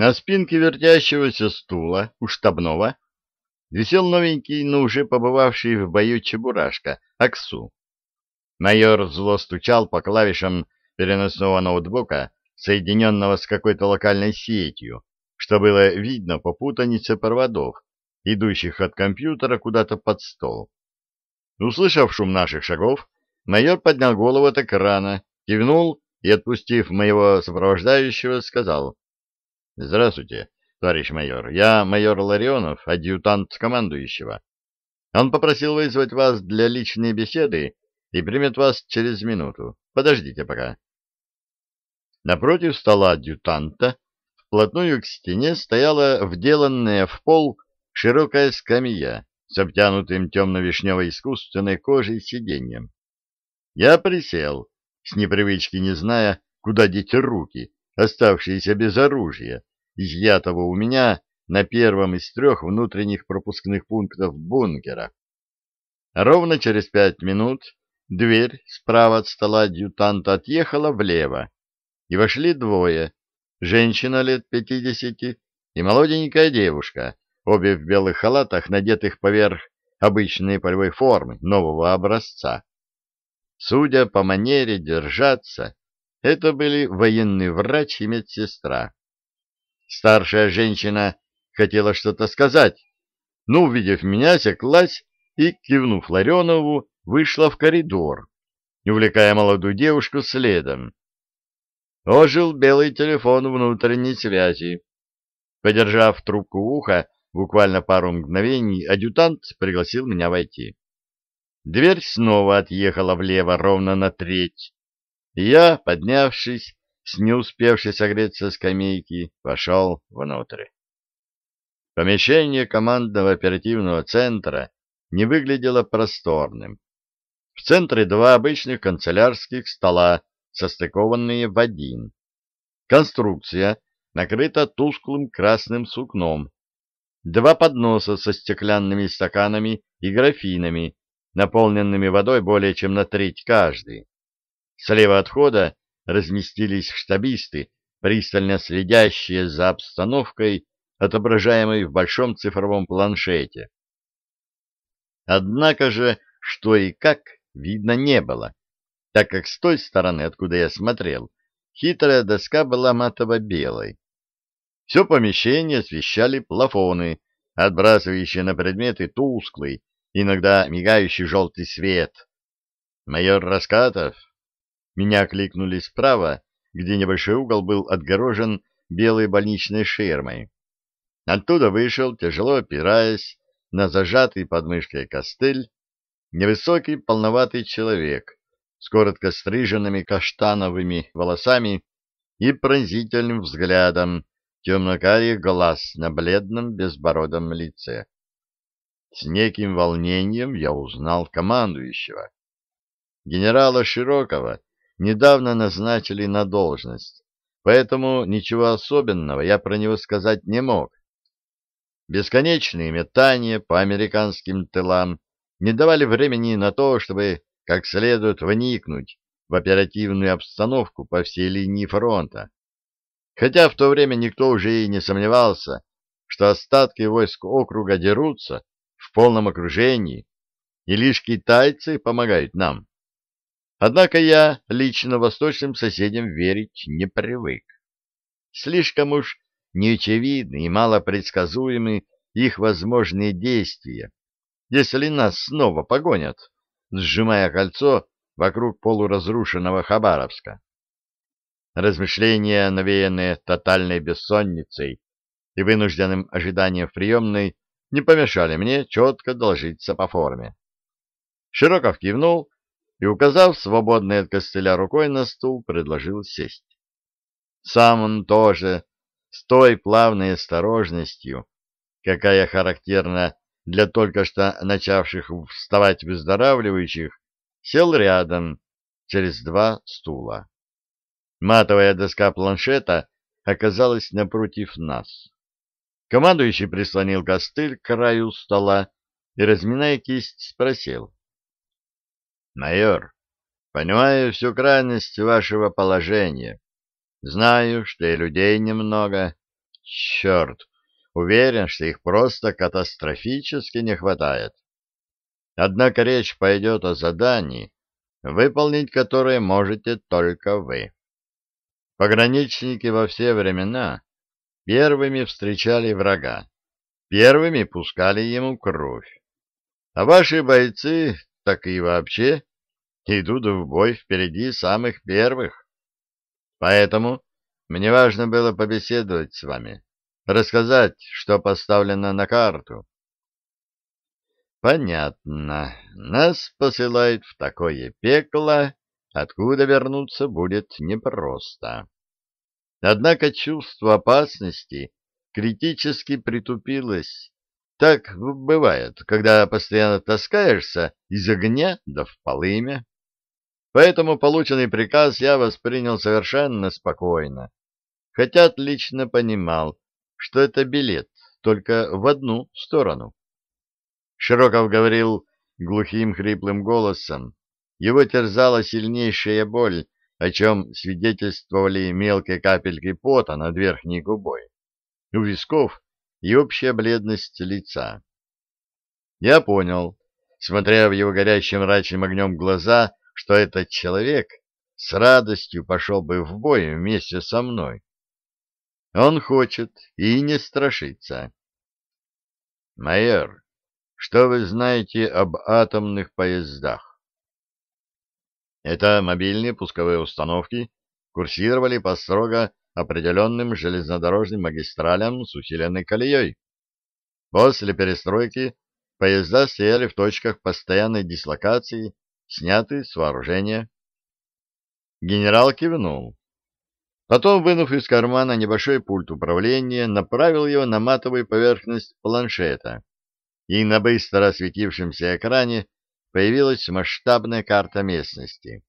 На спинке вертящегося стула у штабного висел новенький, но уже побывавший в бою чебурашка, Аксу. Майор зло стучал по клавишам переносного ноутбука, соединенного с какой-то локальной сетью, что было видно по путанице проводов, идущих от компьютера куда-то под стол. Услышав шум наших шагов, майор поднял голову от экрана, кивнул и, отпустив моего сопровождающего, сказал «Здравствуйте, товарищ майор. Я майор Ларионов, адъютант командующего. Он попросил вызвать вас для личной беседы и примет вас через минуту. Подождите пока». Напротив стола адъютанта вплотную к стене стояла вделанная в пол широкая скамья с обтянутым темно-вишневой искусственной кожей сиденьем. Я присел, с непривычки не зная, куда деть руки, оставшиеся без оружия, изъятого у меня на первом из трех внутренних пропускных пунктов бункера. Ровно через пять минут дверь справа от стола адъютанта отъехала влево, и вошли двое, женщина лет пятидесяти и молоденькая девушка, обе в белых халатах, надетых поверх обычной полевой формы нового образца. Судя по манере держаться, это были военный врач и медсестра. Старшая женщина хотела что-то сказать, но, увидев меня, секлась и, кивнув Ларионову, вышла в коридор, увлекая молодую девушку следом. Ожил белый телефон внутренней связи. Подержав трубку уха буквально пару мгновений, адъютант пригласил меня войти. Дверь снова отъехала влево ровно на треть, и я, поднявшись с не успевшей согреться скамейки, вошел внутрь. Помещение командного оперативного центра не выглядело просторным. В центре два обычных канцелярских стола состыкованные в один. Конструкция накрыта тусклым красным сукном. Два подноса со стеклянными стаканами и графинами, наполненными водой более чем на треть каждый. Слева от входа разместились штабисты, пристально следящие за обстановкой, отображаемой в большом цифровом планшете. Однако же, что и как, видно не было так как с той стороны, откуда я смотрел, хитрая доска была матово-белой. Все помещение освещали плафоны, отбрасывающие на предметы тусклый, иногда мигающий желтый свет. «Майор Раскатов?» Меня кликнули справа, где небольшой угол был отгорожен белой больничной ширмой. Оттуда вышел, тяжело опираясь на зажатый под мышкой костыль, невысокий полноватый человек с коротко стриженными каштановыми волосами и пронзительным взглядом темно-карих глаз на бледном безбородом лице. С неким волнением я узнал командующего. Генерала Широкого недавно назначили на должность, поэтому ничего особенного я про него сказать не мог. Бесконечные метания по американским тылам не давали времени на то, чтобы как следует вникнуть в оперативную обстановку по всей линии фронта. Хотя в то время никто уже и не сомневался, что остатки войск округа дерутся в полном окружении, и лишь китайцы помогают нам. Однако я лично восточным соседям верить не привык. Слишком уж неочевидны и малопредсказуемы их возможные действия, если нас снова погонят сжимая кольцо вокруг полуразрушенного Хабаровска. Размышления, навеянные тотальной бессонницей и вынужденным ожиданием в приемной, не помешали мне четко доложиться по форме. Широков кивнул и, указав свободной от костыля рукой на стул, предложил сесть. Сам он тоже, с той плавной осторожностью, какая характерна для только что начавших вставать выздоравливающих, сел рядом, через два стула. Матовая доска планшета оказалась напротив нас. Командующий прислонил костыль к краю стола и, разминая кисть, спросил. — Майор, понимаю всю крайность вашего положения. Знаю, что и людей немного. Черт, уверен, что их просто катастрофически не хватает. Однако речь пойдет о задании, выполнить которое можете только вы. Пограничники во все времена первыми встречали врага, первыми пускали ему кровь. А ваши бойцы, так и вообще, идут в бой впереди самых первых. Поэтому мне важно было побеседовать с вами, рассказать, что поставлено на карту. Понятно. Нас посылают в такое пекло, откуда вернуться будет непросто. Однако чувство опасности критически притупилось. Так бывает, когда постоянно таскаешься из огня да в полымя. Поэтому полученный приказ я воспринял совершенно спокойно, хотя отлично понимал, что это билет только в одну сторону. Широков говорил глухим хриплым голосом. Его терзала сильнейшая боль, о чем свидетельствовали мелкие капельки пота над верхней губой, у висков и общая бледность лица. Я понял, смотря в его горящим мрачным огнем глаза, что этот человек с радостью пошел бы в бой вместе со мной. Он хочет и не страшится. Майор, что вы знаете об атомных поездах? Это мобильные пусковые установки курсировали по строго определенным железнодорожным магистралям с усиленной колеей. После перестройки поезда стояли в точках постоянной дислокации сняты с вооружения. Генерал кивнул. Потом, вынув из кармана небольшой пульт управления, направил его на матовую поверхность планшета, и на быстро осветившемся экране появилась масштабная карта местности.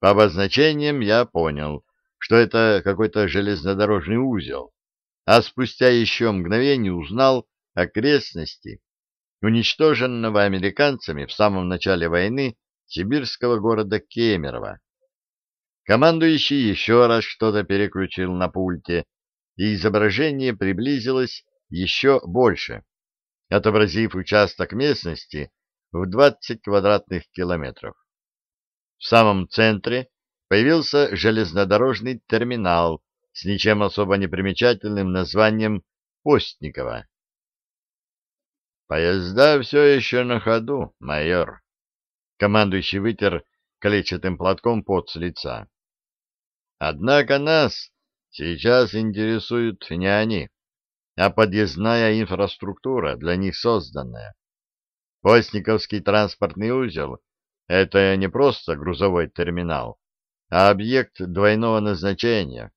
По обозначениям я понял, что это какой-то железнодорожный узел, а спустя еще мгновение узнал окрестности уничтоженного американцами в самом начале войны сибирского города Кемерово. Командующий еще раз что-то переключил на пульте, и изображение приблизилось еще больше, отобразив участок местности в 20 квадратных километров. В самом центре появился железнодорожный терминал с ничем особо непримечательным названием Постникова. «Поезда все еще на ходу, майор», — командующий вытер клетчатым платком пот с лица. «Однако нас сейчас интересуют не они, а подъездная инфраструктура, для них созданная. Постниковский транспортный узел — это не просто грузовой терминал, а объект двойного назначения.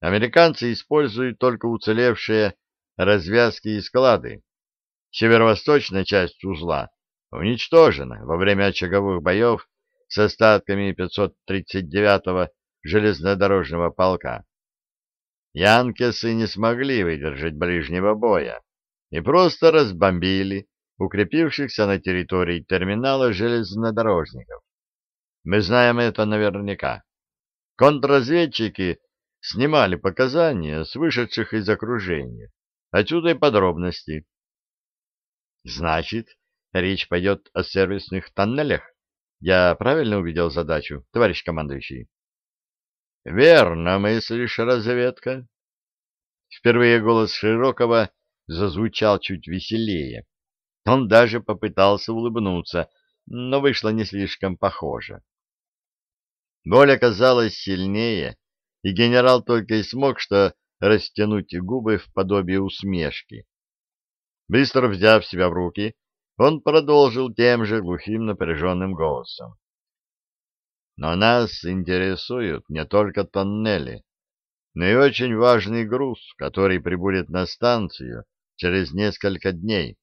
Американцы используют только уцелевшие развязки и склады, Северо-восточная часть узла уничтожена во время очаговых боев с остатками 539-го железнодорожного полка. Янкесы не смогли выдержать ближнего боя и просто разбомбили укрепившихся на территории терминала железнодорожников. Мы знаем это наверняка. Контрразведчики снимали показания с вышедших из окружения. Отсюда и подробности. Значит, речь пойдет о сервисных тоннелях? Я правильно увидел задачу, товарищ командующий? Верно мыслишь, разведка. Впервые голос Широкого зазвучал чуть веселее. Он даже попытался улыбнуться, но вышло не слишком похоже. Боль оказалась сильнее, и генерал только и смог что растянуть губы в подобие усмешки. Быстро взяв себя в руки, он продолжил тем же глухим напряженным голосом. Но нас интересуют не только тоннели, но и очень важный груз, который прибудет на станцию через несколько дней.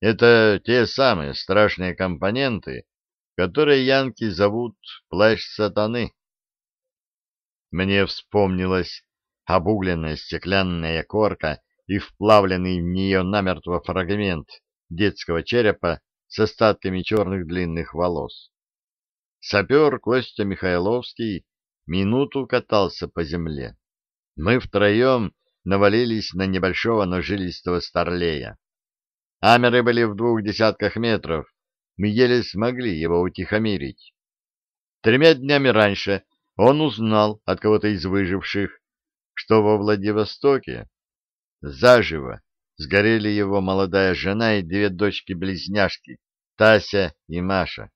Это те самые страшные компоненты, которые янки зовут плащ сатаны. Мне вспомнилась обугленная стеклянная корка и вплавленный в нее намертво фрагмент детского черепа с остатками черных длинных волос. Сапер Костя Михайловский минуту катался по земле. Мы втроем навалились на небольшого, но жилистого старлея. Амеры были в двух десятках метров, мы еле смогли его утихомирить. Тремя днями раньше он узнал от кого-то из выживших, что во Владивостоке заживо сгорели его молодая жена и две дочки-близняшки, Тася и Маша.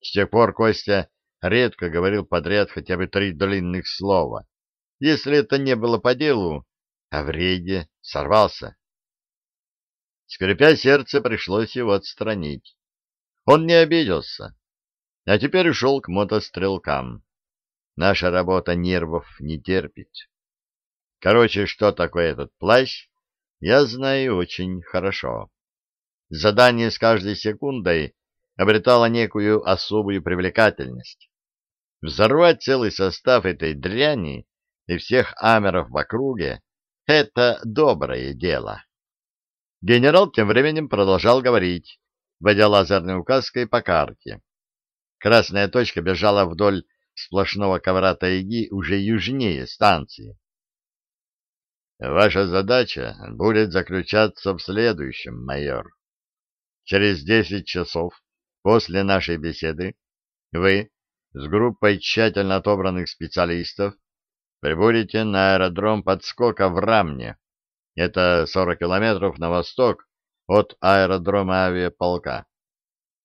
С тех пор Костя редко говорил подряд хотя бы три длинных слова. Если это не было по делу, а в рейде сорвался. Скрипя сердце, пришлось его отстранить. Он не обиделся, а теперь ушел к мотострелкам. Наша работа нервов не терпит. Короче, что такое этот плащ, я знаю очень хорошо. Задание с каждой секундой обретало некую особую привлекательность. Взорвать целый состав этой дряни и всех амеров в округе — это доброе дело. Генерал тем временем продолжал говорить, водя лазерной указкой по карте. Красная точка бежала вдоль сплошного ковра тайги уже южнее станции. Ваша задача будет заключаться в следующем, майор. Через десять часов после нашей беседы вы с группой тщательно отобранных специалистов прибудете на аэродром подскока в Рамне. Это 40 километров на восток от аэродрома авиаполка.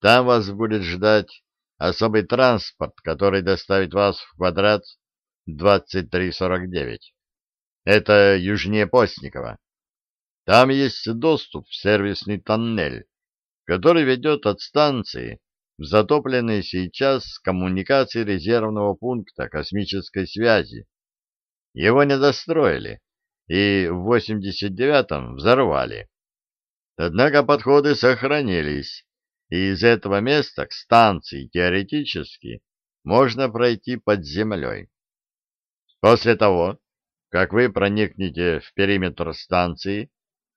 Там вас будет ждать особый транспорт, который доставит вас в квадрат 2349. Это южнее Постникова. Там есть доступ в сервисный тоннель, который ведет от станции в затопленные сейчас коммуникации резервного пункта космической связи. Его не достроили и в 89-м взорвали. Однако подходы сохранились, и из этого места к станции теоретически можно пройти под землей. После того, как вы проникнете в периметр станции,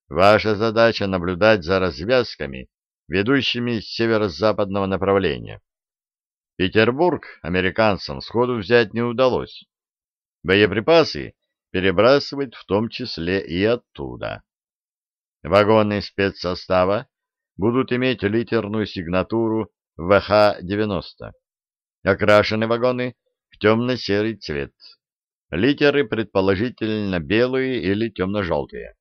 ваша задача наблюдать за развязками, ведущими с северо-западного направления. Петербург американцам сходу взять не удалось. Боеприпасы перебрасывать в том числе и оттуда. Вагоны спецсостава будут иметь литерную сигнатуру ВХ-90. Окрашены вагоны в темно-серый цвет. Литеры предположительно белые или темно-желтые.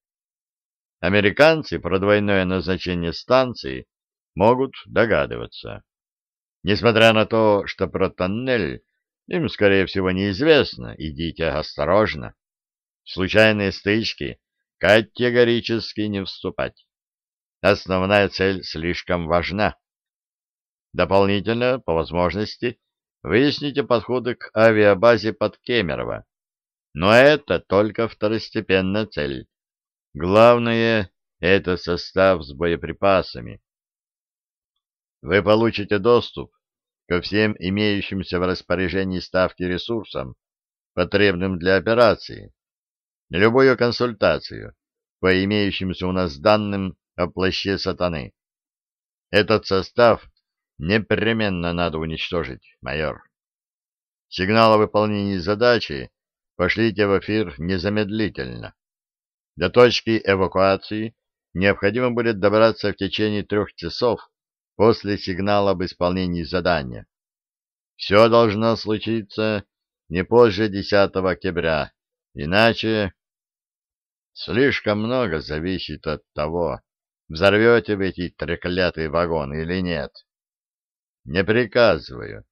Американцы про двойное назначение станции могут догадываться. Несмотря на то, что про тоннель им, скорее всего, неизвестно, идите осторожно. Случайные стычки категорически не вступать. Основная цель слишком важна. Дополнительно, по возможности, выясните подходы к авиабазе под Кемерово но это только второстепенная цель. Главное — это состав с боеприпасами. Вы получите доступ ко всем имеющимся в распоряжении ставки ресурсам, потребным для операции, любую консультацию по имеющимся у нас данным о плаще сатаны. Этот состав непременно надо уничтожить, майор. Сигнал о выполнении задачи пошлите в эфир незамедлительно. До точки эвакуации необходимо будет добраться в течение трех часов после сигнала об исполнении задания. Все должно случиться не позже 10 октября, иначе слишком много зависит от того, взорвете вы эти треклятые вагоны или нет. Не приказываю.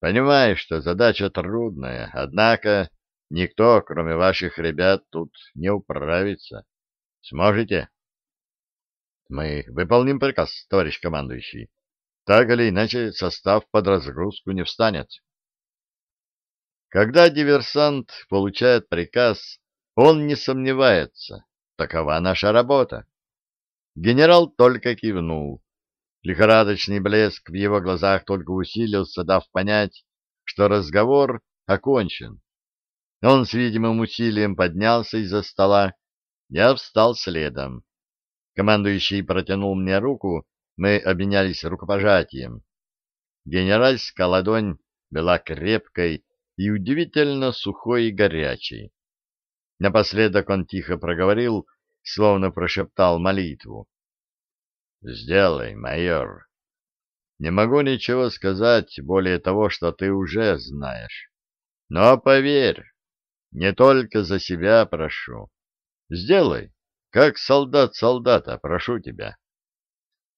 Понимаю, что задача трудная, однако Никто, кроме ваших ребят, тут не управится. Сможете? Мы выполним приказ, товарищ командующий. Так или иначе, состав под разгрузку не встанет. Когда диверсант получает приказ, он не сомневается. Такова наша работа. Генерал только кивнул. Лихорадочный блеск в его глазах только усилился, дав понять, что разговор окончен. Он с видимым усилием поднялся из-за стола. Я встал следом. Командующий протянул мне руку, мы обменялись рукопожатием. Генеральская ладонь была крепкой и удивительно сухой и горячей. Напоследок он тихо проговорил, словно прошептал молитву. «Сделай, майор. Не могу ничего сказать более того, что ты уже знаешь. Но поверь, не только за себя прошу. Сделай, как солдат солдата, прошу тебя».